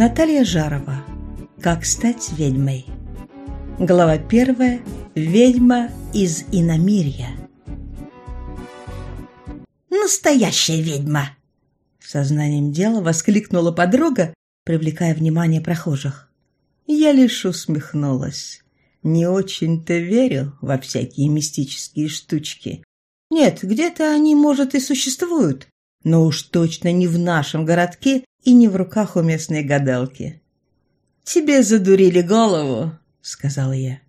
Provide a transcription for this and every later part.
Наталья Жарова. Как стать ведьмой. Глава первая. Ведьма из иномирья. Настоящая ведьма! Сознанием дела воскликнула подруга, привлекая внимание прохожих. Я лишь усмехнулась. Не очень-то верю во всякие мистические штучки. Нет, где-то они, может, и существуют, но уж точно не в нашем городке и не в руках у местной гадалки. «Тебе задурили голову», — сказала я.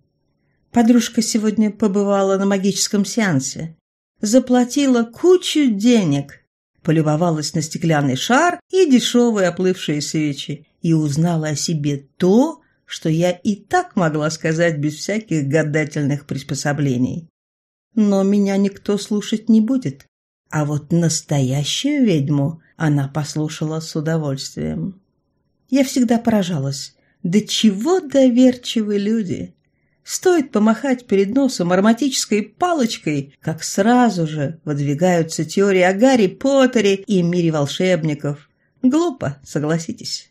Подружка сегодня побывала на магическом сеансе. Заплатила кучу денег, полюбовалась на стеклянный шар и дешевые оплывшие свечи и узнала о себе то, что я и так могла сказать без всяких гадательных приспособлений. Но меня никто слушать не будет. А вот настоящую ведьму она послушала с удовольствием. Я всегда поражалась. Да чего доверчивы люди! Стоит помахать перед носом ароматической палочкой, как сразу же выдвигаются теории о Гарри Поттере и мире волшебников. Глупо, согласитесь.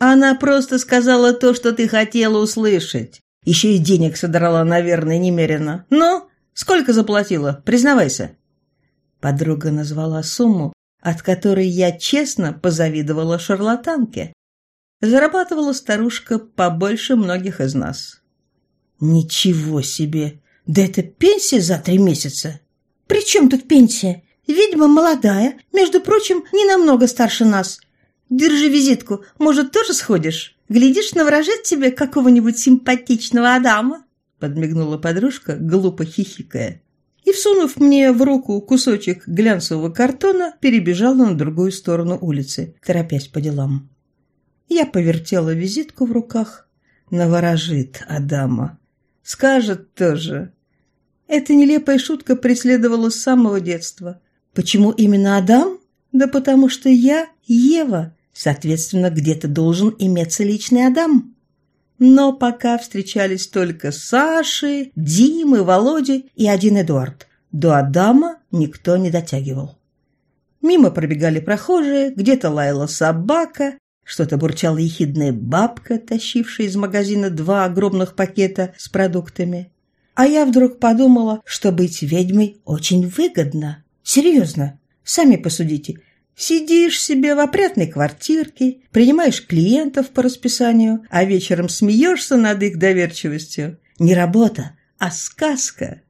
Она просто сказала то, что ты хотела услышать. Еще и денег содрала, наверное, немерено. Ну, сколько заплатила? Признавайся. Подруга назвала сумму, от которой я честно позавидовала шарлатанке. Зарабатывала старушка побольше многих из нас. Ничего себе! Да это пенсия за три месяца! При чем тут пенсия? Ведьма молодая, между прочим, не намного старше нас. Держи визитку, может, тоже сходишь? Глядишь, наворожит тебе какого-нибудь симпатичного Адама?» Подмигнула подружка, глупо хихикая. И, всунув мне в руку кусочек глянцевого картона, перебежала на другую сторону улицы, торопясь по делам. Я повертела визитку в руках. Наворожит Адама. Скажет тоже. Эта нелепая шутка преследовала с самого детства. Почему именно Адам? Да потому что я Ева, Соответственно, где-то должен иметься личный Адам. Но пока встречались только Саши, Димы, Володи и один Эдуард. До Адама никто не дотягивал. Мимо пробегали прохожие, где-то лаяла собака, что-то бурчала ехидная бабка, тащившая из магазина два огромных пакета с продуктами. А я вдруг подумала, что быть ведьмой очень выгодно. Серьезно, сами посудите, Сидишь себе в опрятной квартирке, принимаешь клиентов по расписанию, а вечером смеешься над их доверчивостью. Не работа, а сказка.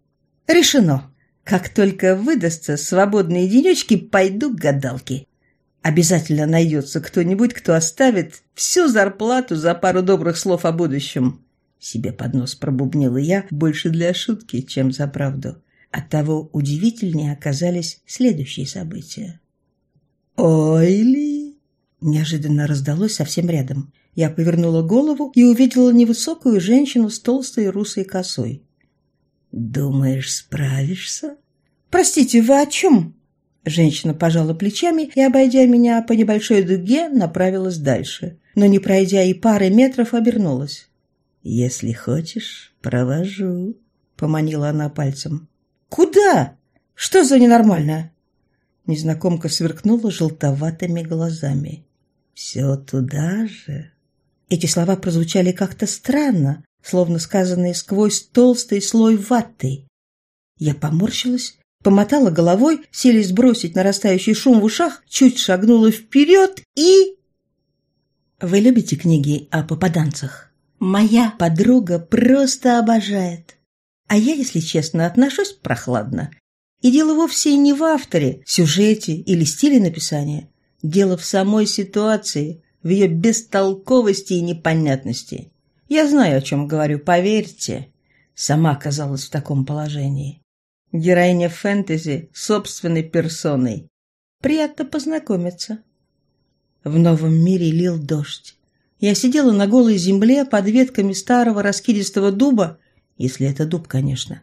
Решено. Как только выдастся свободные денечки, пойду к гадалке. Обязательно найдется кто-нибудь, кто оставит всю зарплату за пару добрых слов о будущем. Себе под нос пробубнила я больше для шутки, чем за правду. Оттого удивительнее оказались следующие события. «Ойли!» Неожиданно раздалось совсем рядом. Я повернула голову и увидела невысокую женщину с толстой русой косой. «Думаешь, справишься?» «Простите, вы о чем?» Женщина пожала плечами и, обойдя меня по небольшой дуге, направилась дальше, но, не пройдя и пары метров, обернулась. «Если хочешь, провожу», — поманила она пальцем. «Куда? Что за ненормальное?» Незнакомка сверкнула желтоватыми глазами. «Все туда же?» Эти слова прозвучали как-то странно, словно сказанные сквозь толстый слой ваты. Я поморщилась, помотала головой, селись сбросить нарастающий шум в ушах, чуть шагнула вперед и... Вы любите книги о попаданцах? Моя подруга просто обожает. А я, если честно, отношусь прохладно. И дело вовсе не в авторе, сюжете или стиле написания. Дело в самой ситуации, в ее бестолковости и непонятности. Я знаю, о чем говорю, поверьте. Сама оказалась в таком положении. Героиня фэнтези собственной персоной. Приятно познакомиться. В новом мире лил дождь. Я сидела на голой земле под ветками старого раскидистого дуба, если это дуб, конечно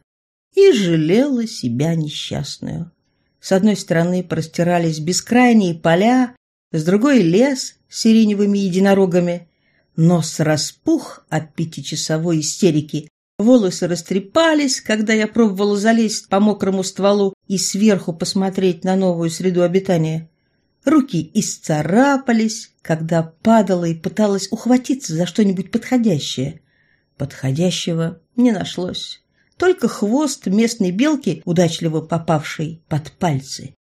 и жалела себя несчастную. С одной стороны простирались бескрайние поля, с другой — лес с сиреневыми единорогами. Нос распух от пятичасовой истерики, волосы растрепались, когда я пробовала залезть по мокрому стволу и сверху посмотреть на новую среду обитания. руки исцарапались, когда падала и пыталась ухватиться за что-нибудь подходящее. Подходящего не нашлось. Только хвост местной белки, удачливо попавший под пальцы.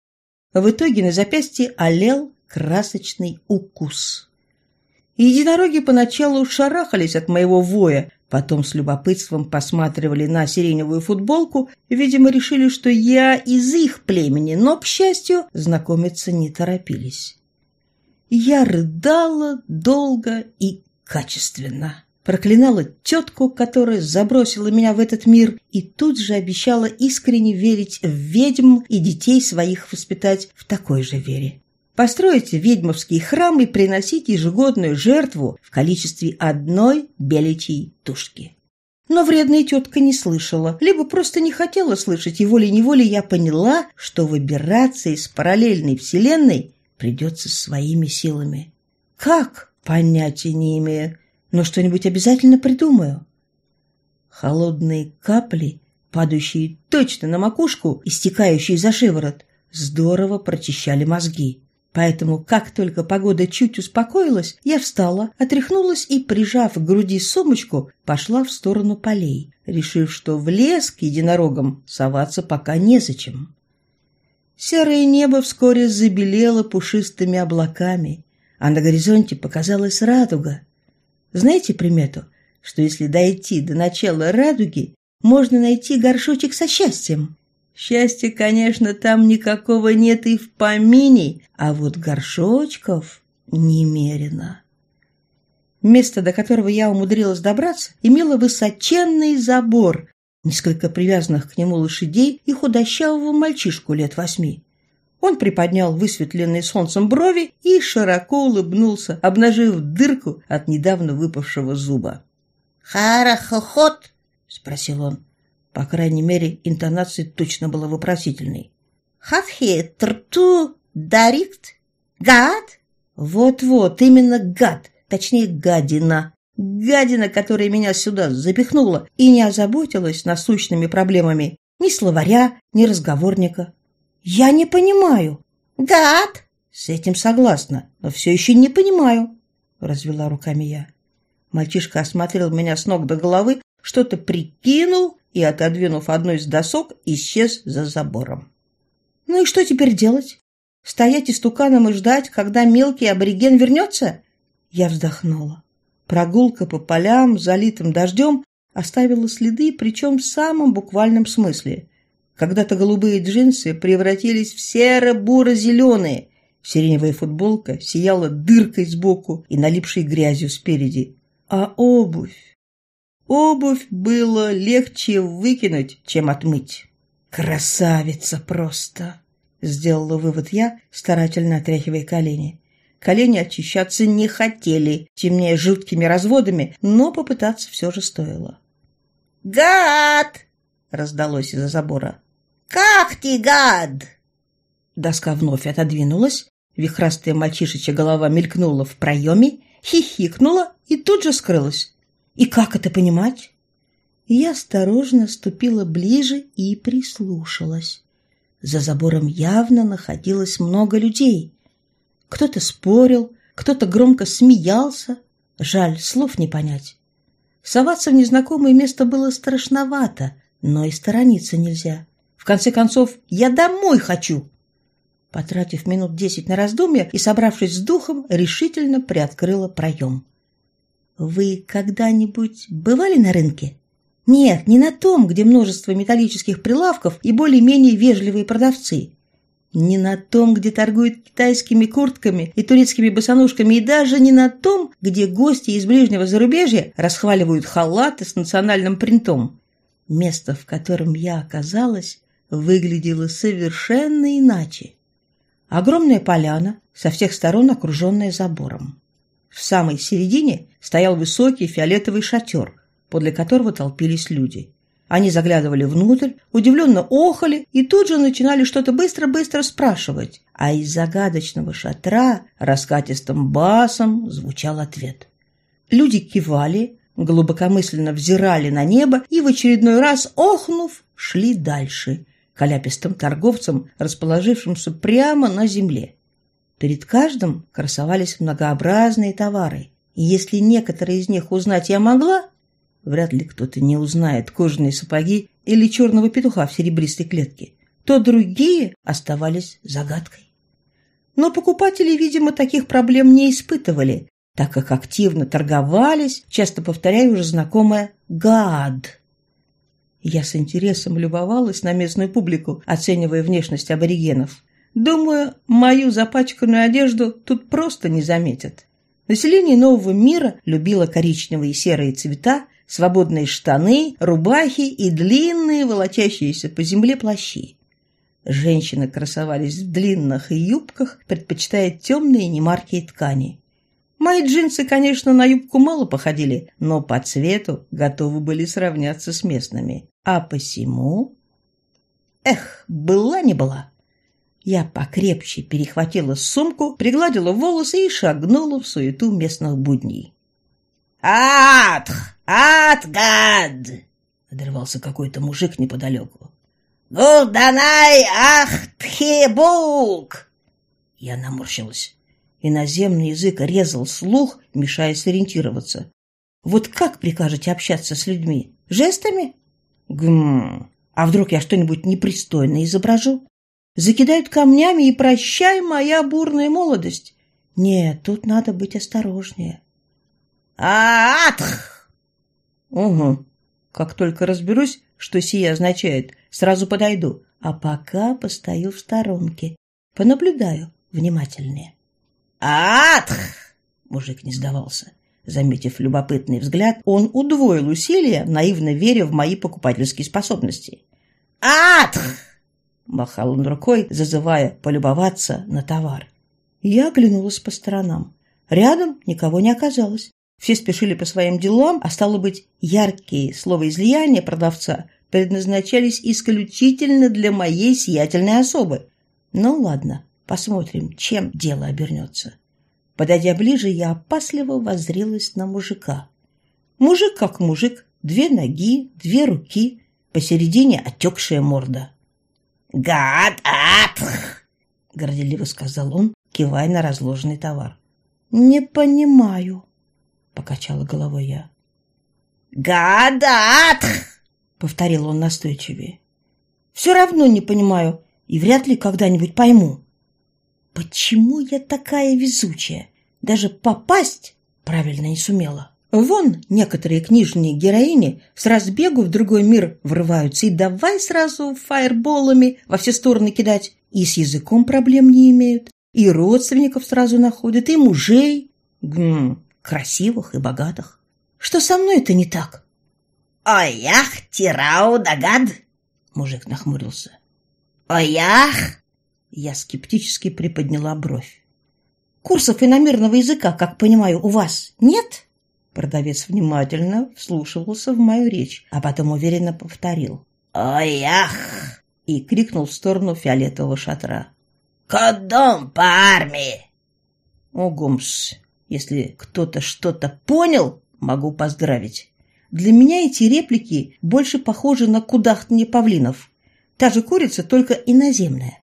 В итоге на запястье олел красочный укус. Единороги поначалу шарахались от моего воя, потом с любопытством посматривали на сиреневую футболку, видимо, решили, что я из их племени, но, к счастью, знакомиться не торопились. Я рыдала долго и качественно. Проклинала тетку, которая забросила меня в этот мир, и тут же обещала искренне верить в ведьм и детей своих воспитать в такой же вере. Построить ведьмовский храм и приносить ежегодную жертву в количестве одной беличьей тушки. Но вредная тетка не слышала, либо просто не хотела слышать, и волей-неволей я поняла, что выбираться из параллельной вселенной придется своими силами. Как? Понятия не имею но что-нибудь обязательно придумаю. Холодные капли, падающие точно на макушку и стекающие за шиворот, здорово прочищали мозги. Поэтому, как только погода чуть успокоилась, я встала, отряхнулась и, прижав к груди сумочку, пошла в сторону полей, решив, что в лес к единорогам соваться пока незачем. Серое небо вскоре забелело пушистыми облаками, а на горизонте показалась радуга. Знаете примету, что если дойти до начала радуги, можно найти горшочек со счастьем? Счастья, конечно, там никакого нет и в помине, а вот горшочков немерено. Место, до которого я умудрилась добраться, имело высоченный забор, несколько привязанных к нему лошадей и худощавого мальчишку лет восьми. Он приподнял высветленные солнцем брови и широко улыбнулся, обнажив дырку от недавно выпавшего зуба. «Харахохот?» — спросил он. По крайней мере, интонация точно была вопросительной. «Хатхи трту дарикт? Гад?» «Вот-вот, именно гад, точнее гадина. Гадина, которая меня сюда запихнула и не озаботилась насущными проблемами ни словаря, ни разговорника. «Я не понимаю». «Гад!» «С этим согласна, но все еще не понимаю», — развела руками я. Мальчишка осмотрел меня с ног до головы, что-то прикинул и, отодвинув одну из досок, исчез за забором. «Ну и что теперь делать? Стоять истуканом и ждать, когда мелкий абориген вернется?» Я вздохнула. Прогулка по полям, залитым дождем, оставила следы, причем в самом буквальном смысле. Когда-то голубые джинсы превратились в серо-буро-зеленые. Сиреневая футболка сияла дыркой сбоку и налипшей грязью спереди. А обувь? Обувь было легче выкинуть, чем отмыть. Красавица просто! Сделала вывод я, старательно отряхивая колени. Колени очищаться не хотели, темнее жуткими разводами, но попытаться все же стоило. «Гад!» — раздалось из-за забора. «Как ты, гад!» Доска вновь отодвинулась, вихрастая мальчишечья голова мелькнула в проеме, хихикнула и тут же скрылась. И как это понимать? Я осторожно ступила ближе и прислушалась. За забором явно находилось много людей. Кто-то спорил, кто-то громко смеялся. Жаль, слов не понять. Соваться в незнакомое место было страшновато, но и сторониться нельзя. В конце концов, я домой хочу!» Потратив минут десять на раздумья и собравшись с духом, решительно приоткрыла проем. «Вы когда-нибудь бывали на рынке?» «Нет, не на том, где множество металлических прилавков и более-менее вежливые продавцы. Не на том, где торгуют китайскими куртками и турецкими босоножками, и даже не на том, где гости из ближнего зарубежья расхваливают халаты с национальным принтом. Место, в котором я оказалась, выглядело совершенно иначе. Огромная поляна, со всех сторон окруженная забором. В самой середине стоял высокий фиолетовый шатер, подле которого толпились люди. Они заглядывали внутрь, удивленно охали и тут же начинали что-то быстро-быстро спрашивать, а из загадочного шатра раскатистым басом звучал ответ. Люди кивали, глубокомысленно взирали на небо и в очередной раз, охнув, шли дальше, каляпистым торговцам, расположившимся прямо на земле. Перед каждым красовались многообразные товары. И если некоторые из них узнать я могла, вряд ли кто-то не узнает кожаные сапоги или черного петуха в серебристой клетке, то другие оставались загадкой. Но покупатели, видимо, таких проблем не испытывали, так как активно торговались, часто повторяя уже знакомое «гад». Я с интересом любовалась на местную публику, оценивая внешность аборигенов. Думаю, мою запачканную одежду тут просто не заметят. Население нового мира любило коричневые и серые цвета, свободные штаны, рубахи и длинные, волочащиеся по земле плащи. Женщины красовались в длинных юбках, предпочитая темные немаркие ткани. Мои джинсы, конечно, на юбку мало походили, но по цвету готовы были сравняться с местными. А посему... Эх, была не была. Я покрепче перехватила сумку, пригладила волосы и шагнула в суету местных будней. «Атх! Атгад!» — отрывался какой-то мужик неподалеку. «Гулданай ах тхибук!» Я наморщилась. Иноземный язык резал слух, мешая сориентироваться. Вот как прикажете общаться с людьми? Жестами? Гм. А вдруг я что-нибудь непристойное изображу? Закидают камнями и прощай моя бурная молодость. Нет, тут надо быть осторожнее. Атх! Угу. Как только разберусь, что сие означает, сразу подойду. А пока постою в сторонке. Понаблюдаю внимательнее. «Атх!» Мужик не сдавался. Заметив любопытный взгляд, он удвоил усилия, наивно веря в мои покупательские способности. «Атх!» Махал он рукой, зазывая полюбоваться на товар. Я оглянулась по сторонам. Рядом никого не оказалось. Все спешили по своим делам, а стало быть, яркие словоизлияния продавца предназначались исключительно для моей сиятельной особы. Ну ладно, Посмотрим, чем дело обернется. Подойдя ближе, я опасливо воззрелась на мужика. Мужик как мужик, две ноги, две руки, посередине отекшая морда. «Гад атх!» — горделиво сказал он, кивая на разложенный товар. «Не понимаю», — покачала головой я. «Гадатх!» — повторил он настойчивее. «Все равно не понимаю и вряд ли когда-нибудь пойму». Почему я такая везучая? Даже попасть правильно не сумела. Вон некоторые книжные героини с разбегу в другой мир врываются и давай сразу фаерболами во все стороны кидать. И с языком проблем не имеют, и родственников сразу находят, и мужей. Гм, красивых и богатых. Что со мной это не так? «Оях, тирау дагад!» Мужик нахмурился. «Оях!» Я скептически приподняла бровь. «Курсов иномерного языка, как понимаю, у вас нет?» Продавец внимательно вслушивался в мою речь, а потом уверенно повторил. «Ой-ах!» и крикнул в сторону фиолетового шатра. «Кодом по армии!» Огумс, если кто-то что-то понял, могу поздравить. Для меня эти реплики больше похожи на кудахтанье павлинов. Та же курица, только иноземная.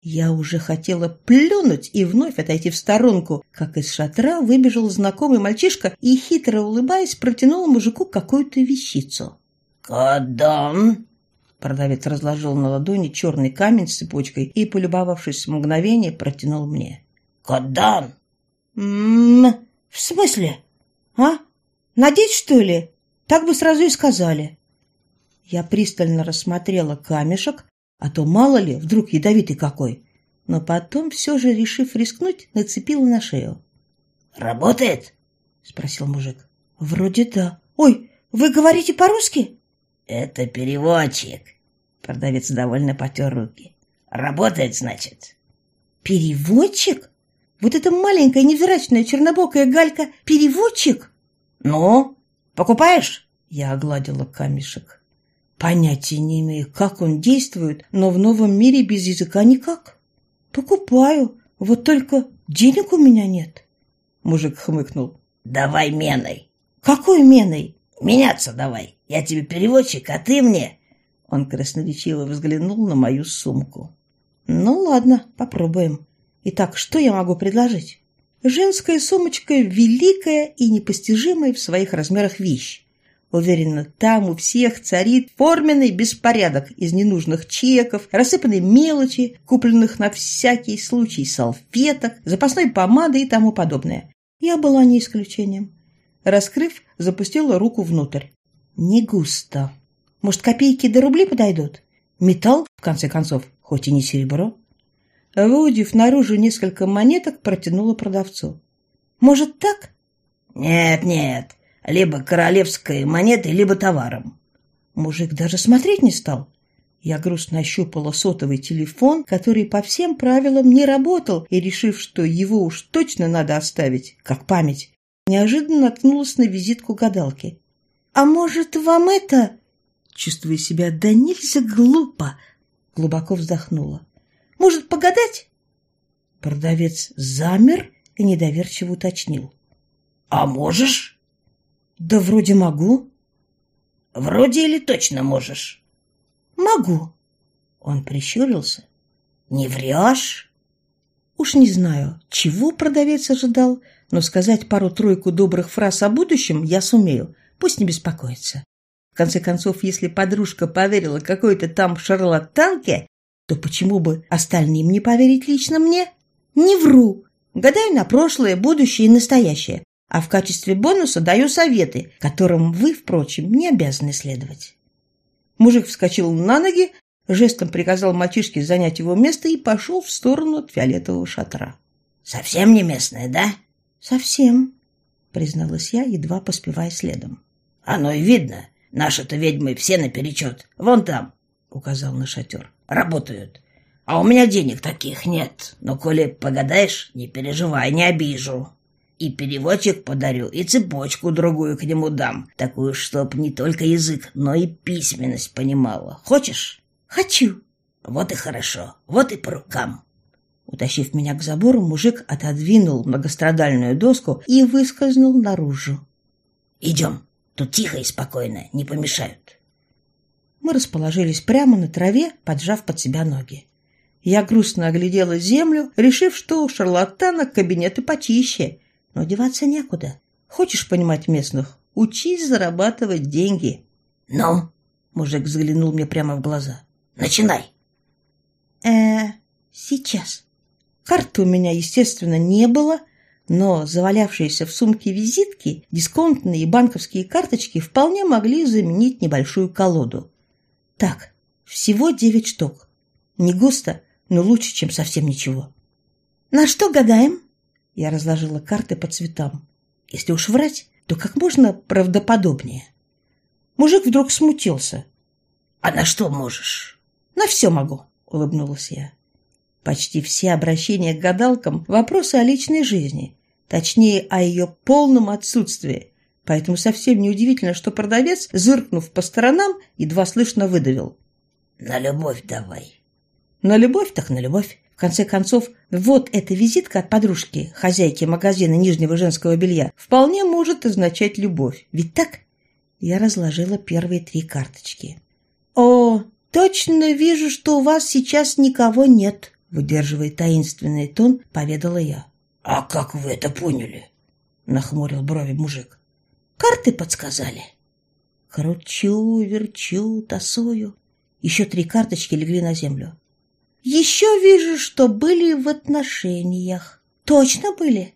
Я уже хотела плюнуть и вновь отойти в сторонку, как из шатра выбежал знакомый мальчишка и, хитро улыбаясь, протянул мужику какую-то вещицу. «Кадам!» Продавец разложил на ладони черный камень с цепочкой и, полюбовавшись мгновение, протянул мне. «Кадан!» «М-м-м, в смысле? А? Надеть, что ли? Так бы сразу и сказали». Я пристально рассмотрела камешек, а то, мало ли, вдруг ядовитый какой. Но потом, все же, решив рискнуть, нацепила на шею. «Работает?» — спросил мужик. «Вроде да. Ой, вы говорите по-русски?» «Это переводчик». Продавец довольно потер руки. «Работает, значит?» «Переводчик? Вот эта маленькая невзрачная чернобокая галька — переводчик?» «Ну, покупаешь?» Я огладила камешек. Понятия не имею, как он действует, но в новом мире без языка никак. Покупаю, вот только денег у меня нет. Мужик хмыкнул. Давай меной. Какой меной? Меняться давай. Я тебе переводчик, а ты мне. Он красноречиво взглянул на мою сумку. Ну ладно, попробуем. Итак, что я могу предложить? Женская сумочка – великая и непостижимая в своих размерах вещь. Уверена, там у всех царит форменный беспорядок из ненужных чеков, рассыпанной мелочи, купленных на всякий случай салфеток, запасной помады и тому подобное. Я была не исключением. Раскрыв, запустила руку внутрь. Не густо. Может, копейки до рубли подойдут? Металл, в конце концов, хоть и не серебро. Выудив наружу несколько монеток, протянула продавцу. «Может, так?» «Нет, нет, либо королевской монетой, либо товаром». Мужик даже смотреть не стал. Я грустно ощупала сотовый телефон, который по всем правилам не работал, и, решив, что его уж точно надо оставить, как память, неожиданно наткнулась на визитку гадалки. «А может, вам это...» Чувствуя себя да нельзя глупо, глубоко вздохнула. Может, погадать?» Продавец замер и недоверчиво уточнил. «А можешь?» «Да вроде могу». «Вроде или точно можешь?» «Могу». Он прищурился. «Не врешь?» Уж не знаю, чего продавец ожидал, но сказать пару-тройку добрых фраз о будущем я сумею, пусть не беспокоится. В конце концов, если подружка поверила какой-то там шарлатанке, то почему бы остальным не поверить лично мне? Не вру. Гадаю на прошлое, будущее и настоящее. А в качестве бонуса даю советы, которым вы, впрочем, не обязаны следовать. Мужик вскочил на ноги, жестом приказал мальчишке занять его место и пошел в сторону от фиолетового шатра. «Совсем не местная, да?» «Совсем», — призналась я, едва поспевая следом. «Оно и видно. Наши-то ведьмы все наперечет. Вон там», — указал на шатер работают. А у меня денег таких нет. Но коли погадаешь, не переживай, не обижу. И переводчик подарю, и цепочку другую к нему дам. Такую, чтоб не только язык, но и письменность понимала. Хочешь? Хочу. Вот и хорошо. Вот и по рукам. Утащив меня к забору, мужик отодвинул многострадальную доску и выскользнул наружу. «Идем. Тут тихо и спокойно, не помешают». Мы расположились прямо на траве, поджав под себя ноги. Я грустно оглядела землю, решив, что у шарлатана кабинеты почище. Но деваться некуда. Хочешь понимать местных? Учись зарабатывать деньги. «Ну?» — мужик взглянул мне прямо в глаза. «Начинай!» э сейчас». Карты у меня, естественно, не было, но завалявшиеся в сумке визитки, дисконтные и банковские карточки вполне могли заменить небольшую колоду. Так, всего девять штук. Не густо, но лучше, чем совсем ничего. На что гадаем? Я разложила карты по цветам. Если уж врать, то как можно правдоподобнее. Мужик вдруг смутился. «А на что можешь?» «На все могу», — улыбнулась я. Почти все обращения к гадалкам — вопросы о личной жизни, точнее, о ее полном отсутствии, Поэтому совсем неудивительно, что продавец, зыркнув по сторонам, едва слышно выдавил. «На любовь давай». «На любовь так на любовь». В конце концов, вот эта визитка от подружки, хозяйки магазина нижнего женского белья, вполне может означать любовь. Ведь так? Я разложила первые три карточки. «О, точно вижу, что у вас сейчас никого нет», выдерживая таинственный тон, поведала я. «А как вы это поняли?» нахмурил брови мужик. Карты подсказали. Кручу, верчу, тасую. Еще три карточки легли на землю. Еще вижу, что были в отношениях. Точно были?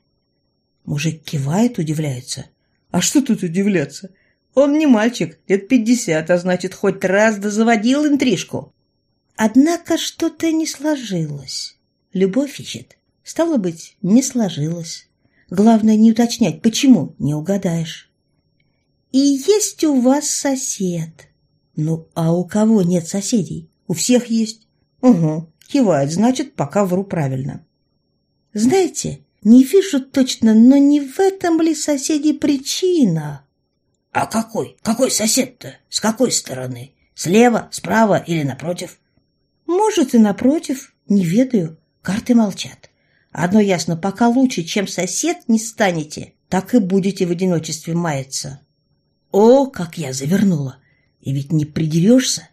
Мужик кивает, удивляется. А что тут удивляться? Он не мальчик, лет пятьдесят, а значит, хоть раз да заводил интрижку. Однако что-то не сложилось. Любовь ищет. Стало быть, не сложилось. Главное не уточнять, почему, не угадаешь. И есть у вас сосед. Ну, а у кого нет соседей? У всех есть. Угу, кивает, значит, пока вру правильно. Знаете, не вижу точно, но не в этом ли соседи причина? А какой? Какой сосед-то? С какой стороны? Слева, справа или напротив? Может и напротив, не ведаю. Карты молчат. Одно ясно, пока лучше, чем сосед не станете, так и будете в одиночестве маяться. О, как я завернула! И ведь не придерешься.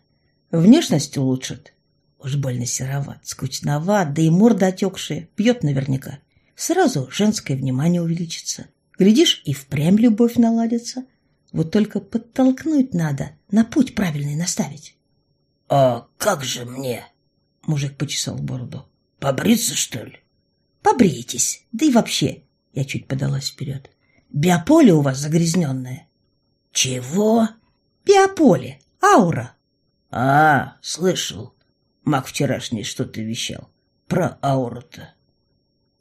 Внешность улучшит. Уж больно сероват, скучноват, да и морда отекшая, пьет наверняка. Сразу женское внимание увеличится. Глядишь, и впрямь любовь наладится. Вот только подтолкнуть надо, на путь правильный наставить. — А как же мне? — мужик почесал бороду. — Побриться, что ли? — Побрейтесь, да и вообще. Я чуть подалась вперед. Биополе у вас загрязненное. — Чего? — Биополе, аура. — А, слышал. Маг вчерашний что-то вещал. Про ауру-то.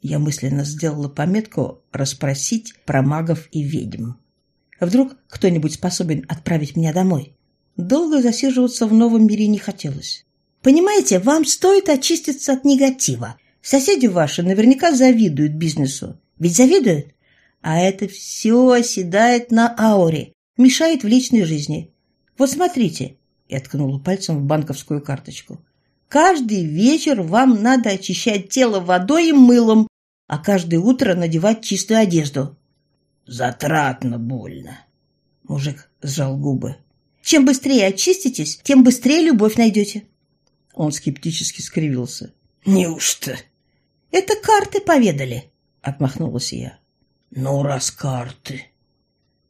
Я мысленно сделала пометку расспросить про магов и ведьм. Вдруг кто-нибудь способен отправить меня домой? Долго засиживаться в новом мире не хотелось. Понимаете, вам стоит очиститься от негатива. Соседи ваши наверняка завидуют бизнесу. Ведь завидуют? А это все оседает на ауре, мешает в личной жизни. Вот смотрите, я ткнула пальцем в банковскую карточку. Каждый вечер вам надо очищать тело водой и мылом, а каждое утро надевать чистую одежду. Затратно больно. Мужик сжал губы. Чем быстрее очиститесь, тем быстрее любовь найдете. Он скептически скривился. Неужто? Это карты поведали, отмахнулась я. Ну, раз карты.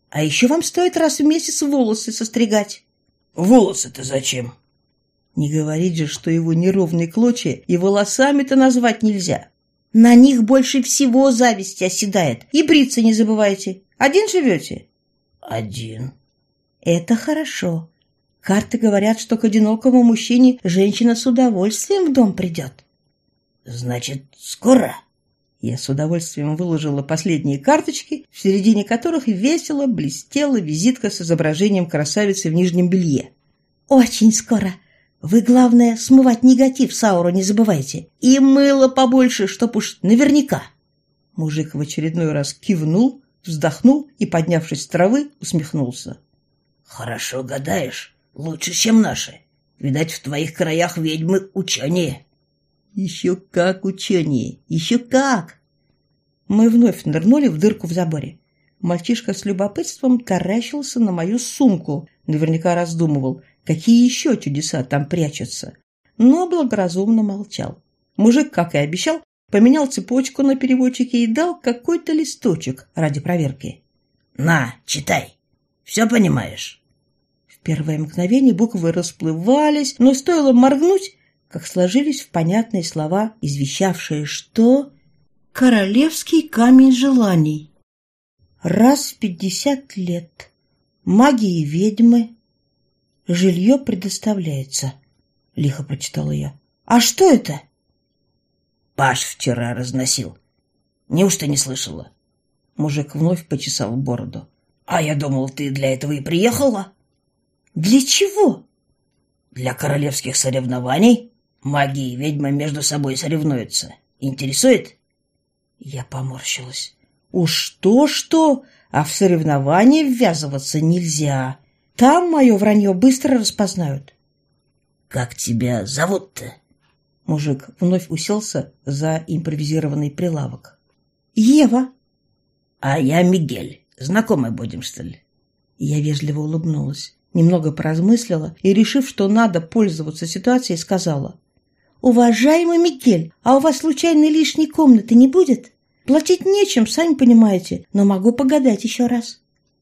А еще вам стоит раз в месяц волосы состригать. Волосы-то зачем? Не говорить же, что его неровные клочья и волосами-то назвать нельзя. На них больше всего зависти оседает. И бриться не забывайте. Один живете? Один. Это хорошо. Карты говорят, что к одинокому мужчине женщина с удовольствием в дом придет. Значит, скоро? Я с удовольствием выложила последние карточки, в середине которых весело блестела визитка с изображением красавицы в нижнем белье. «Очень скоро. Вы, главное, смывать негатив с ауру не забывайте. И мыло побольше, чтоб уж наверняка». Мужик в очередной раз кивнул, вздохнул и, поднявшись с травы, усмехнулся. «Хорошо гадаешь. Лучше, чем наши. Видать, в твоих краях ведьмы учение». Еще как учение, еще как! Мы вновь нырнули в дырку в заборе. Мальчишка с любопытством таращился на мою сумку, наверняка раздумывал, какие еще чудеса там прячутся. Но благоразумно молчал. Мужик, как и обещал, поменял цепочку на переводчике и дал какой-то листочек ради проверки. «На, читай. Все понимаешь?» В первое мгновение буквы расплывались, но стоило моргнуть, как сложились в понятные слова, извещавшие, что «Королевский камень желаний». Раз в пятьдесят лет магии ведьмы жилье предоставляется, лихо прочитала я. А что это? Паш вчера разносил. Неужто не слышала? Мужик вновь почесал бороду. А я думал, ты для этого и приехала. Для чего? Для королевских соревнований. Маги и ведьмы между собой соревнуются. Интересует? Я поморщилась. Уж то-что, а в соревнования ввязываться нельзя. Там мое вранье быстро распознают. Как тебя зовут-то? Мужик вновь уселся за импровизированный прилавок. Ева. А я Мигель. Знакомы будем, что ли? Я вежливо улыбнулась, немного поразмыслила и, решив, что надо пользоваться ситуацией, сказала. «Уважаемый Мигель, а у вас случайно лишней комнаты не будет? Платить нечем, сами понимаете, но могу погадать еще раз».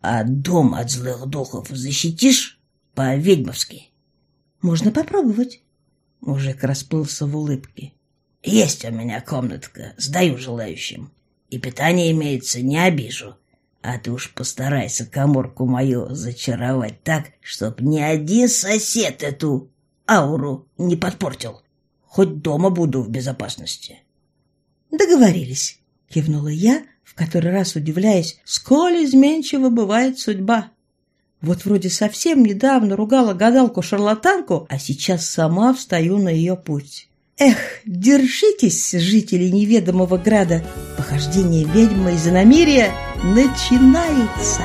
«А дом от злых духов защитишь по-ведьмовски?» «Можно попробовать». Мужик расплылся в улыбке. «Есть у меня комнатка, сдаю желающим. И питание имеется, не обижу. А ты уж постарайся коморку мою зачаровать так, чтоб ни один сосед эту ауру не подпортил. Хоть дома буду в безопасности. Договорились, кивнула я, который раз удивляясь, сколь изменчива бывает судьба. Вот вроде совсем недавно ругала гадалку-шарлатанку, а сейчас сама встаю на ее путь. Эх, держитесь, жители неведомого града. Похождение ведьмы из иномирия начинается.